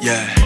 Yeah.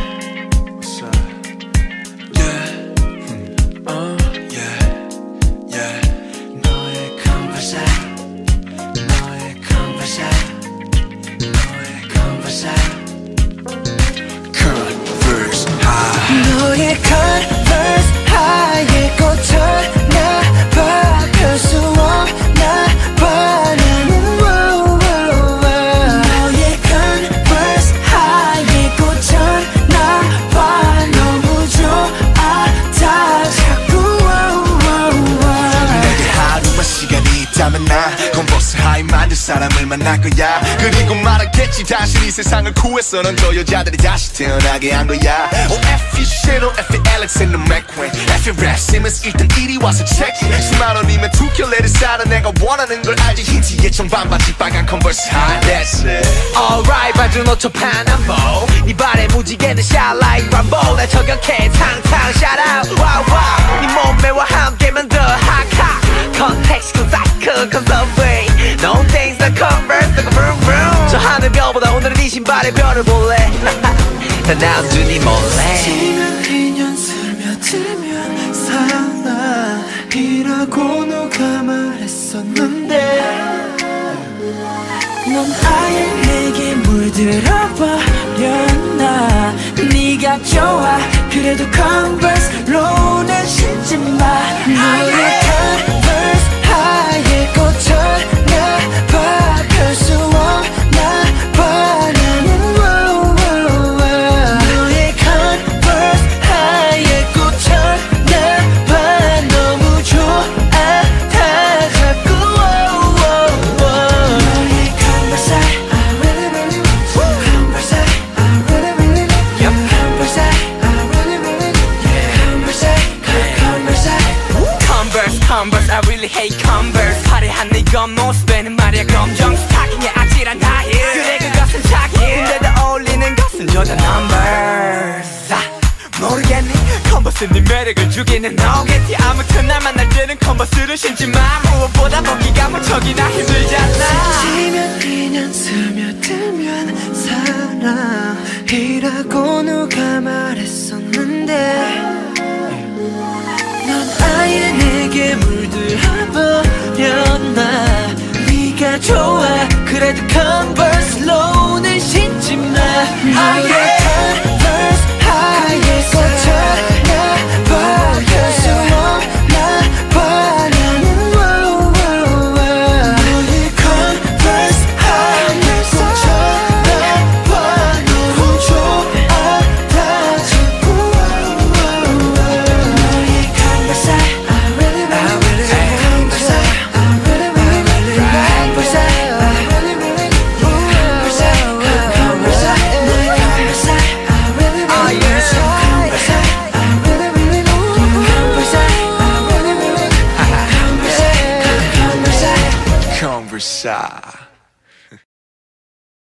만들 사람을 만날 거야. 그리고 말하겠지. 다시 이 세상을 넌저 여자들이 다시 태어나게 한 거야. Oh F you shit oh F you Alexander McQueen F you Raf Simons 일단 이리 와서 check. 10만 원이면 두 켤레를 사는 내가 원하는 걸 알지 흰 티에 청반 바지 빨간 컨버스 high That's it Alright 봐준 5초 파남보 네 발에 무지개는 shine like Rambo 날 저격해. 탕탕 out 신발의 별을 볼래? 난 나준이 몰래. 스치면 2년 스며들면 사랑이라고 누가 말했었는데 넌 아예 내게 물들어버렸나? 네가 좋아. 그래도 컨버스로는 신지 마. 너의 I really hate Converse. 화려한 네 겉모습에는 말이야 검정 스타킹에 아찔한 다힐 그래 그것은 착해 근데도 어울리는 것은 조던 Numbers. 아, 모르겠니? 컨버스 네 매력을 주기는 너겠지. 아무튼 날 만날 때는 컨버스를 신지 마. 무엇보다 벗기가 무척이나 힘들잖아. 스치면 2년 스며들면 사랑이라고 누가 말했었는데 never sigh.